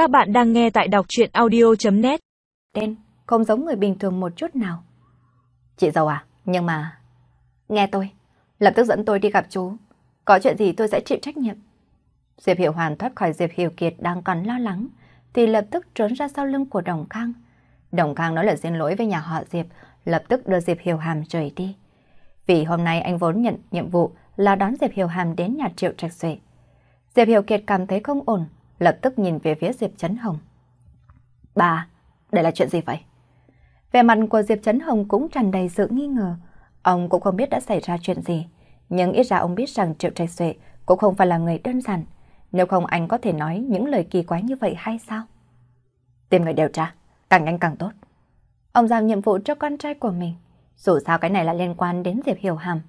Các bạn đang nghe tại đọc chuyện audio.net Đen, không giống người bình thường một chút nào. Chị giàu à, nhưng mà... Nghe tôi, lập tức dẫn tôi đi gặp chú. Có chuyện gì tôi sẽ chịu trách nhiệm. Diệp Hiểu Hoàn thoát khỏi Diệp Hiểu Kiệt đang còn lo lắng, thì lập tức trốn ra sau lưng của Đồng Khang. Đồng Khang nói lời xin lỗi với nhà họ Diệp, lập tức đưa Diệp Hiểu Hàm rời đi. Vì hôm nay anh vốn nhận nhiệm vụ là đón Diệp Hiểu Hàm đến nhà Triệu Trạch Duệ. Diệp Hiểu Kiệt cảm thấy không ổn, lập tức nhìn về phía Diệp Trấn Hồng. Bà, đây là chuyện gì vậy? Về mặt của Diệp Trấn Hồng cũng tràn đầy sự nghi ngờ. Ông cũng không biết đã xảy ra chuyện gì. Nhưng ít ra ông biết rằng Triệu Trạch Duệ cũng không phải là người đơn giản. Nếu không anh có thể nói những lời kỳ quái như vậy hay sao? Tìm người điều tra, càng nhanh càng tốt. Ông giao nhiệm vụ cho con trai của mình. Dù sao cái này là liên quan đến Diệp Hiểu Hàm.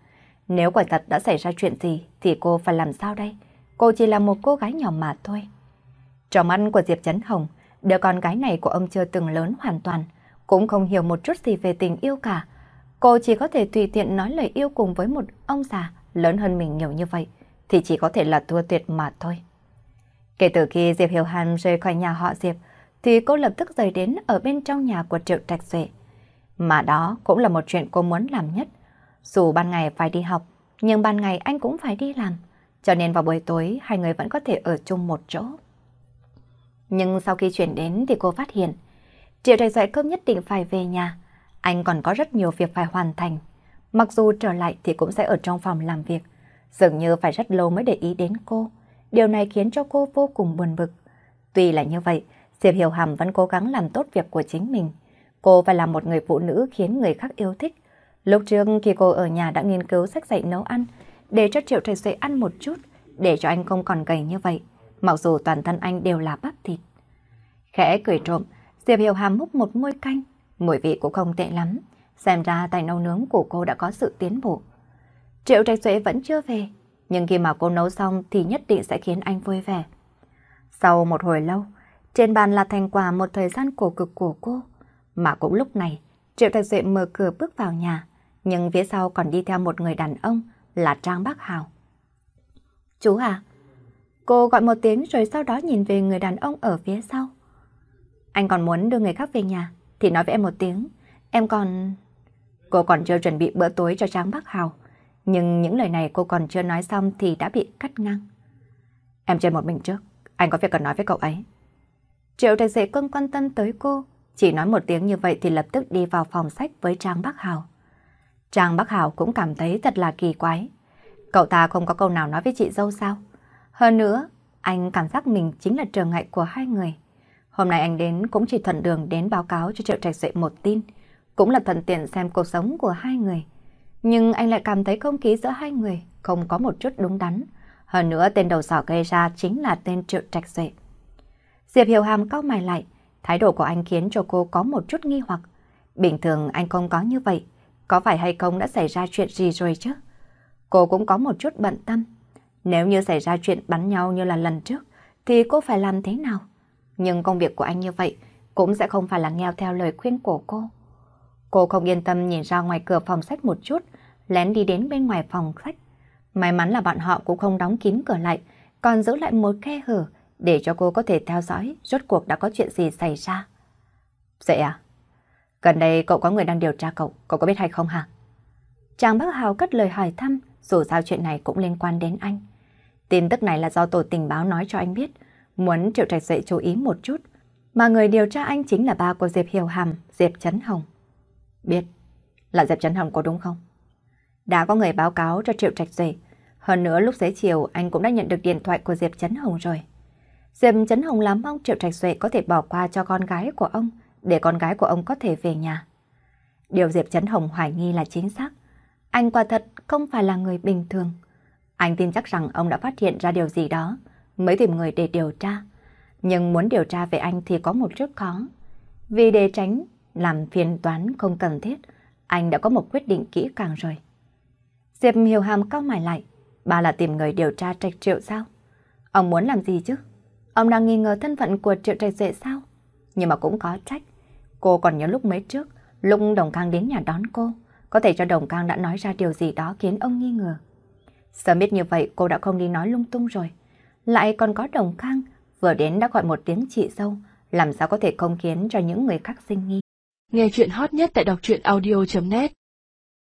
Nếu quả thật đã xảy ra chuyện gì thì cô phải làm sao đây? Cô chỉ là một cô gái nhỏ mà thôi. Trong mắt của Diệp Trấn Hồng, đứa con gái này của ông chưa từng lớn hoàn toàn, cũng không hiểu một chút gì về tình yêu cả. Cô chỉ có thể tùy tiện nói lời yêu cùng với một ông già lớn hơn mình nhiều như vậy, thì chỉ có thể là thua tuyệt mà thôi. Kể từ khi Diệp Hiểu Hàn rời khỏi nhà họ Diệp, thì cô lập tức rời đến ở bên trong nhà của Triệu Trạch Duệ. Mà đó cũng là một chuyện cô muốn làm nhất. Dù ban ngày phải đi học, nhưng ban ngày anh cũng phải đi làm. Cho nên vào buổi tối hai người vẫn có thể ở chung một chỗ. Nhưng sau khi chuyển đến thì cô phát hiện, Triệu Trạch Duệ không nhất định phải về nhà. Anh còn có rất nhiều việc phải hoàn thành. Mặc dù trở lại thì cũng sẽ ở trong phòng làm việc. Dường như phải rất lâu mới để ý đến cô. Điều này khiến cho cô vô cùng buồn bực. Tuy là như vậy, Diệp Hiểu Hàm vẫn cố gắng làm tốt việc của chính mình. Cô phải là một người phụ nữ khiến người khác yêu thích. Lúc trước khi cô ở nhà đã nghiên cứu sách dạy nấu ăn, để cho Triệu Trạch Duệ ăn một chút, để cho anh không còn gầy như vậy, mặc dù toàn thân anh đều là bắp. Khẽ cười trộm, Diệp Hiểu Hàm múc một muôi canh, mùi vị cũng không tệ lắm, xem ra tài nấu nướng của cô đã có sự tiến bộ. Triệu Trạch Duệ vẫn chưa về, nhưng khi mà cô nấu xong thì nhất định sẽ khiến anh vui vẻ. Sau một hồi lâu, trên bàn là thành quả một thời gian cổ cực của cô. Mà cũng lúc này, Triệu Trạch Duệ mở cửa bước vào nhà, nhưng phía sau còn đi theo một người đàn ông là Trang Bắc Hào. Chú à? Cô gọi một tiếng rồi sau đó nhìn về người đàn ông ở phía sau. Anh còn muốn đưa người khác về nhà, thì nói với em một tiếng. Em còn... Cô còn chưa chuẩn bị bữa tối cho Trang Bắc Hào. Nhưng những lời này cô còn chưa nói xong thì đã bị cắt ngang. Em chơi một mình trước, anh có việc cần nói với cậu ấy. Triệu Trạch Dệ không quan tâm tới cô, chỉ nói một tiếng như vậy thì lập tức đi vào phòng sách với Trang Bắc Hào. Trang Bắc Hào cũng cảm thấy thật là kỳ quái. Cậu ta không có câu nào nói với chị dâu sao? Hơn nữa, anh cảm giác mình chính là trở ngại của hai người. Hôm nay anh đến cũng chỉ thuận đường đến báo cáo cho Triệu Trạch Duệ một tin, cũng là thuận tiện xem cuộc sống của hai người. Nhưng anh lại cảm thấy không khí giữa hai người không có một chút đúng đắn. Hơn nữa tên đầu sỏ gây ra chính là tên Triệu Trạch Duệ. Diệp Hiểu Hàm cau mày lại, thái độ của anh khiến cho cô có một chút nghi hoặc. Bình thường anh không có như vậy, có phải hay không đã xảy ra chuyện gì rồi chứ? Cô cũng có một chút bận tâm. Nếu như xảy ra chuyện bắn nhau như là lần trước, thì cô phải làm thế nào? Nhưng công việc của anh như vậy cũng sẽ không phải là nghe theo lời khuyên của cô. Cô không yên tâm nhìn ra ngoài cửa phòng sách một chút, lén đi đến bên ngoài phòng sách. May mắn là bọn họ cũng không đóng kín cửa lại, còn giữ lại một khe hở để cho cô có thể theo dõi rốt cuộc đã có chuyện gì xảy ra. Dậy à? Gần đây cậu có người đang điều tra cậu, cậu có biết hay không hả? Chàng bác Hào cất lời hỏi thăm, dù sao chuyện này cũng liên quan đến anh. Tin tức này là do tổ tình báo nói cho anh biết, muốn Triệu Trạch dậy chú ý một chút, mà người điều tra anh chính là ba của Diệp Hiểu Hàm, Diệp Trấn Hồng. Biết, là Diệp Trấn Hồng có đúng không? Đã có người báo cáo cho Triệu Trạch dậy, hơn nữa lúc xế chiều anh cũng đã nhận được điện thoại của Diệp Trấn Hồng rồi. Diệp Trấn Hồng lắm mong Triệu Trạch Duệ có thể bỏ qua cho con gái của ông, để con gái của ông có thể về nhà. Điều Diệp Trấn Hồng hoài nghi là chính xác. Anh quả thật không phải là người bình thường. Anh tin chắc rằng ông đã phát hiện ra điều gì đó, mới tìm người để điều tra. Nhưng muốn điều tra về anh thì có một chút khó. Vì để tránh làm phiền toán không cần thiết, anh đã có một quyết định kỹ càng rồi. Diệp Hiểu Hàm cao mày lại, bà là tìm người điều tra trạch triệu sao? Ông muốn làm gì chứ? Ông đang nghi ngờ thân phận của triệu trạch duệ sao? Nhưng mà cũng có trách. Cô còn nhớ lúc mấy trước, lúc Đồng Khang đến nhà đón cô, có thể cho Đồng Khang đã nói ra điều gì đó khiến ông nghi ngờ. Sớm biết như vậy cô đã không đi nói lung tung rồi. Lại còn có Đồng Khang, vừa đến đã gọi một tiếng chị dâu, làm sao có thể không khiến cho những người khác sinh nghi. Nghe chuyện hot nhất tại đọc truyện audio.net